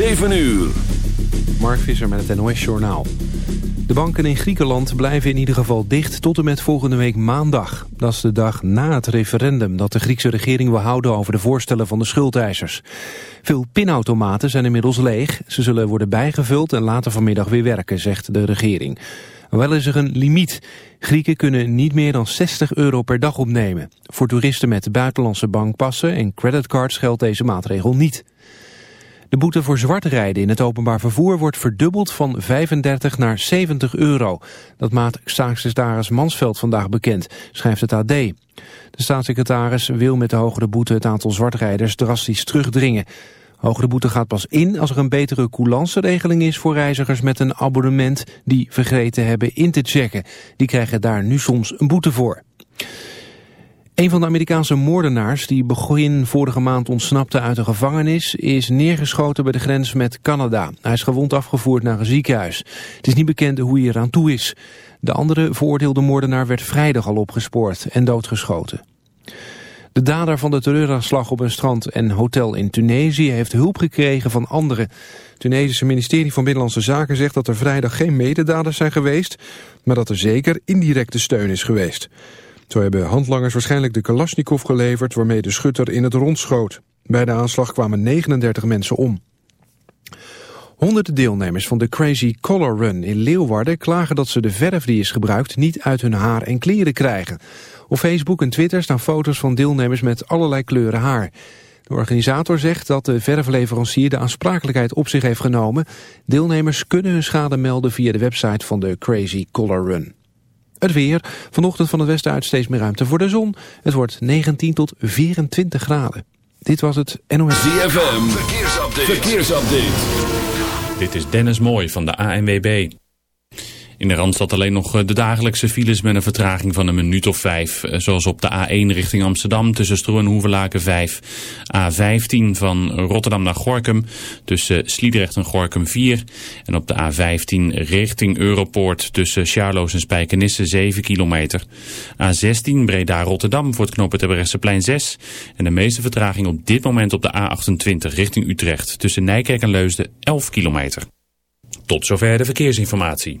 7 uur. Mark Visser met het NOS Journaal. De banken in Griekenland blijven in ieder geval dicht tot en met volgende week maandag. Dat is de dag na het referendum dat de Griekse regering wil houden over de voorstellen van de schuldeisers. Veel pinautomaten zijn inmiddels leeg. Ze zullen worden bijgevuld en later vanmiddag weer werken, zegt de regering. Wel is er een limiet. Grieken kunnen niet meer dan 60 euro per dag opnemen. Voor toeristen met buitenlandse bankpassen en creditcards geldt deze maatregel niet. De boete voor zwart rijden in het openbaar vervoer wordt verdubbeld van 35 naar 70 euro. Dat maakt staatssecretaris Mansveld vandaag bekend, schrijft het AD. De staatssecretaris wil met de hogere boete het aantal zwartrijders drastisch terugdringen. Hogere boete gaat pas in als er een betere coulance-regeling is voor reizigers met een abonnement die vergeten hebben in te checken. Die krijgen daar nu soms een boete voor. Een van de Amerikaanse moordenaars die begin vorige maand ontsnapte uit een gevangenis is neergeschoten bij de grens met Canada. Hij is gewond afgevoerd naar een ziekenhuis. Het is niet bekend hoe hij eraan toe is. De andere veroordeelde moordenaar werd vrijdag al opgespoord en doodgeschoten. De dader van de terreuraanslag op een strand en hotel in Tunesië heeft hulp gekregen van anderen. Het Tunesische ministerie van Binnenlandse Zaken zegt dat er vrijdag geen mededaders zijn geweest, maar dat er zeker indirecte steun is geweest. Zo hebben handlangers waarschijnlijk de Kalashnikov geleverd waarmee de schutter in het rond schoot. Bij de aanslag kwamen 39 mensen om. Honderden deelnemers van de Crazy Color Run in Leeuwarden klagen dat ze de verf die is gebruikt niet uit hun haar en kleren krijgen. Op Facebook en Twitter staan foto's van deelnemers met allerlei kleuren haar. De organisator zegt dat de verfleverancier de aansprakelijkheid op zich heeft genomen. Deelnemers kunnen hun schade melden via de website van de Crazy Color Run. Het weer. Vanochtend van het westen uit steeds meer ruimte voor de zon. Het wordt 19 tot 24 graden. Dit was het NOS. ZFM. Verkeersupdate. Verkeersupdate. Dit is Dennis Mooij van de ANWB. In de Randstad alleen nog eh, de dagelijkse files met een vertraging van een minuut of vijf. Eh, zoals op de A1 richting Amsterdam tussen Stroe en Hoevelaken 5. A15 van Rotterdam naar Gorkum tussen Sliedrecht en Gorkum 4. En op de A15 richting Europoort tussen Charloes en Spijkenisse 7 kilometer. A16 Breda-Rotterdam voor het knooppunt plein 6. En de meeste vertraging op dit moment op de A28 richting Utrecht tussen Nijkerk en Leusden 11 kilometer. Tot zover de verkeersinformatie.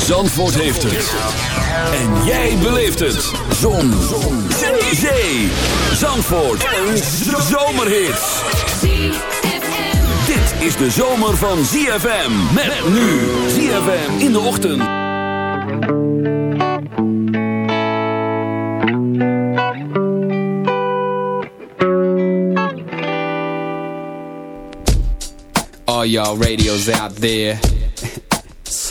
Zandvoort heeft het. En jij beleeft het. Zon. Zon. Zee. Zandvoort. Een zomerhit. Dit is de zomer van ZFM. Met nu. ZFM in de ochtend. All y'all radios out there.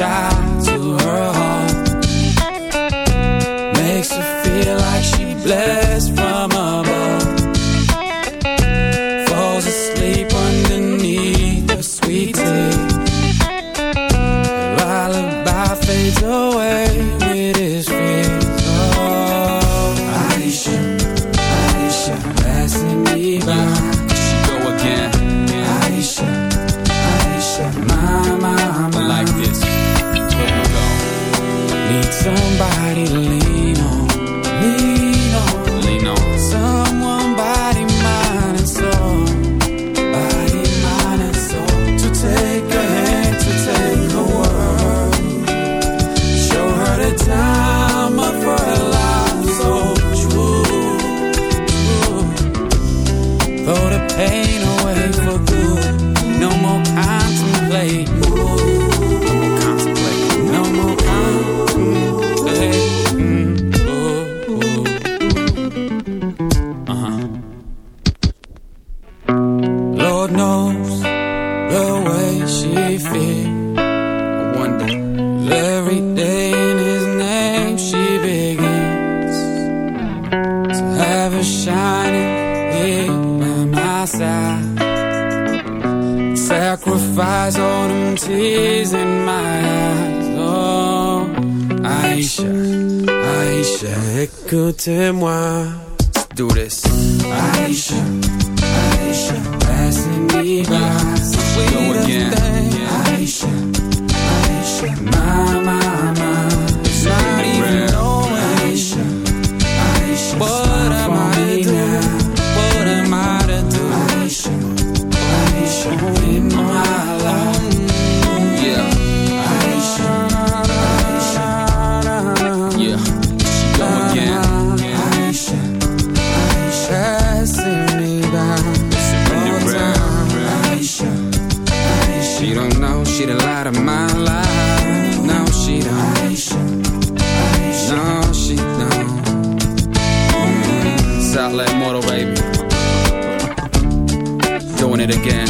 Child to her heart. Makes her feel like she blessed from above. Falls asleep underneath the sweet tea. Lullaby fades away she the light of my life. No, she don't. No, she don't. Mm, Southland Motor, baby. Doing it again.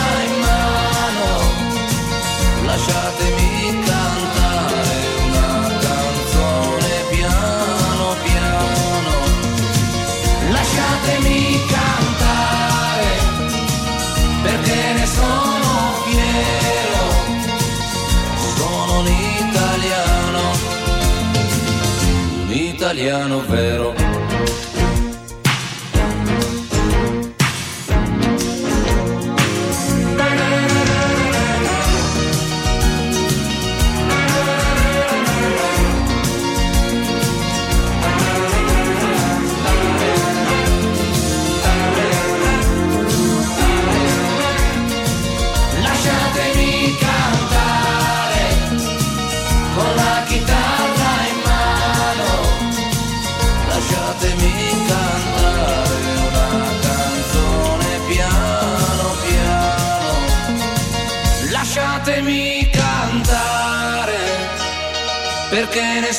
italiano vero.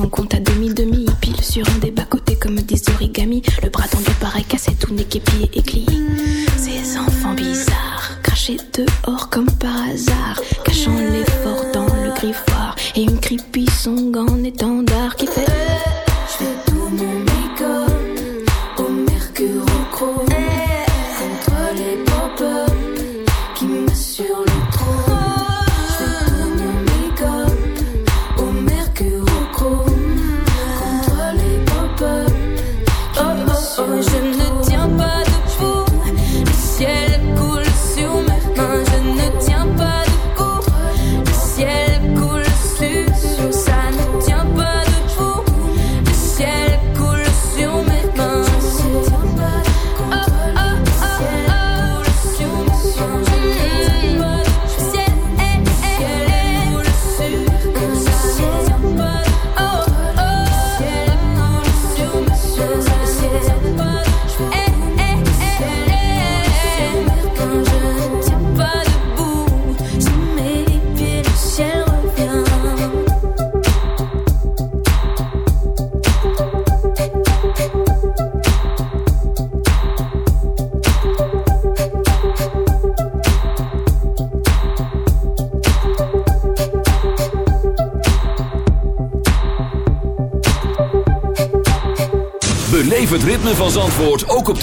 on compte à demi-demi. Pile sur un des bas-côtés comme des origamis. Le bras tendu pareil cassé, tout n'est et glié. Ces enfants bizarres, crachés dehors comme par hasard.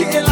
Kicking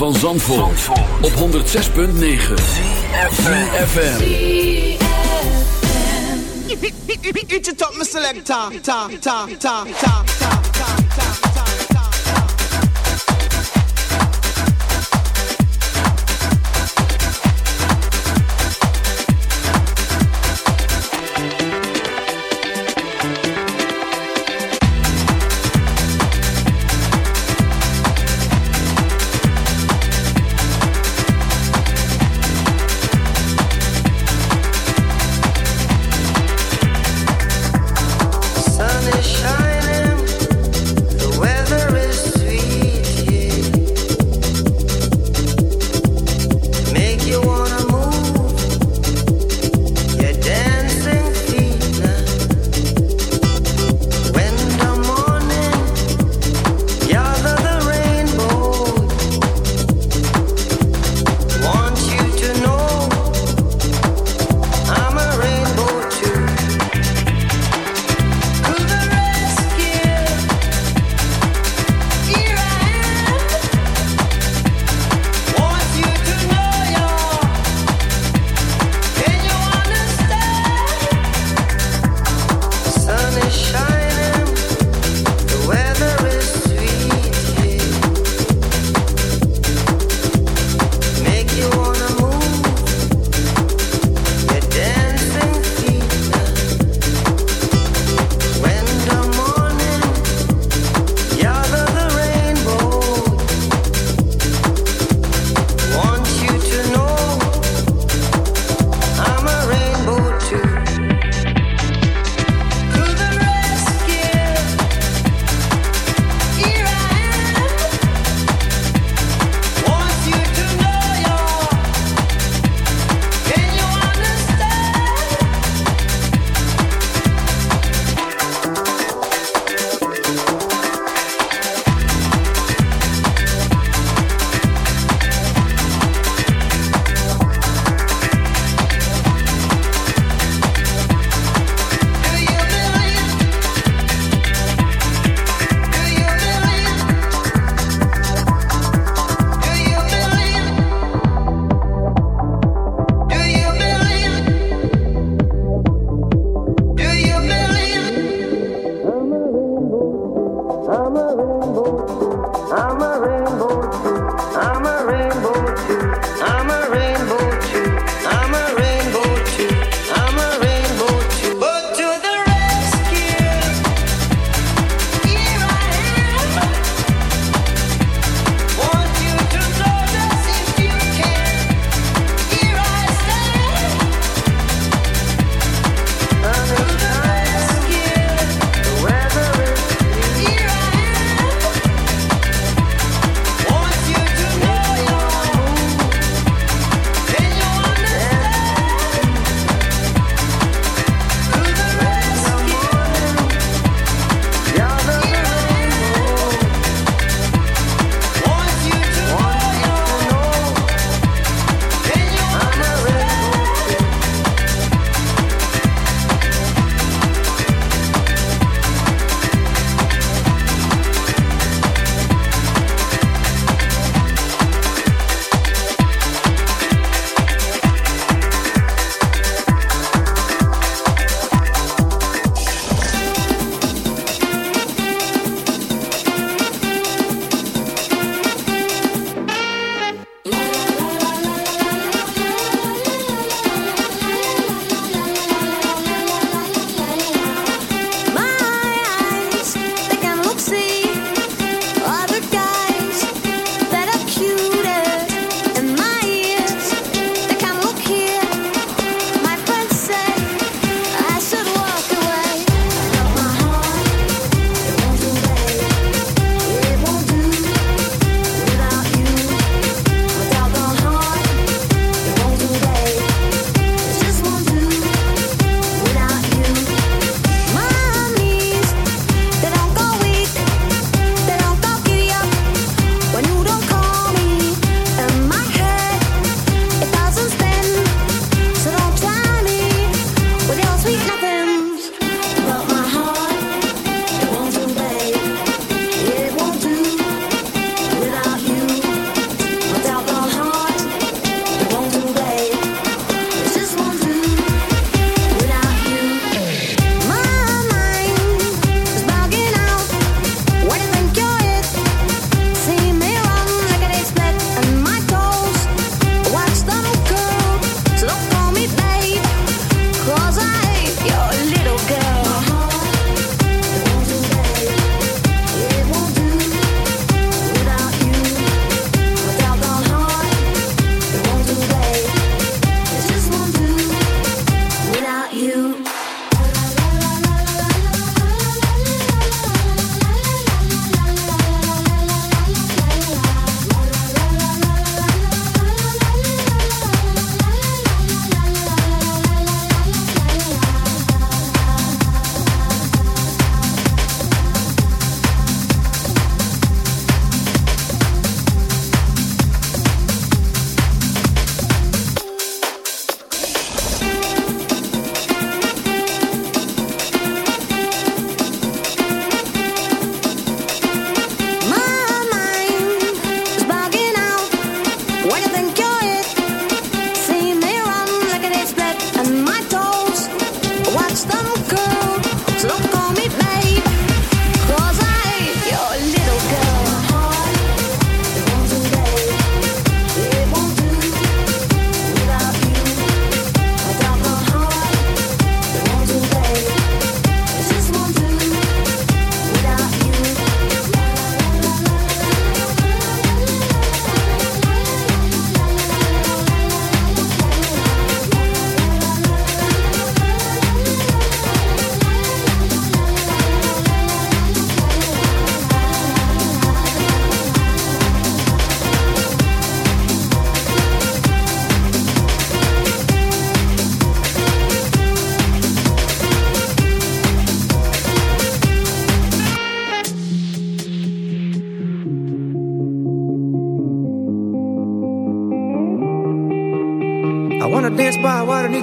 van Zandvoort, op 106.9 FM. Eat it up, my selector. Ta, ta, ta, ta, ta, ta, ta,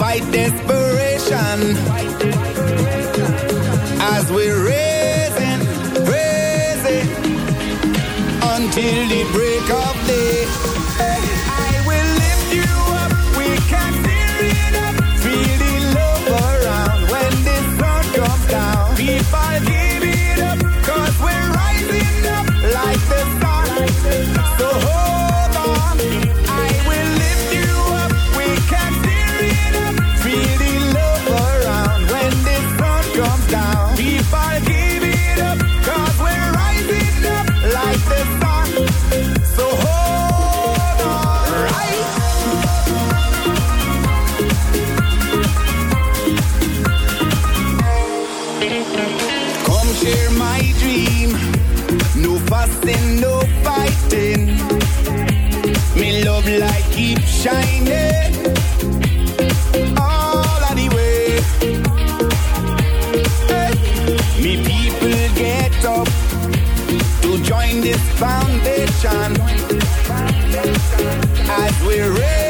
fight desperation as we're raising, raising until the break of day. I will lift you up, we can fill it up, feel the love around when the sun comes down. as we raise.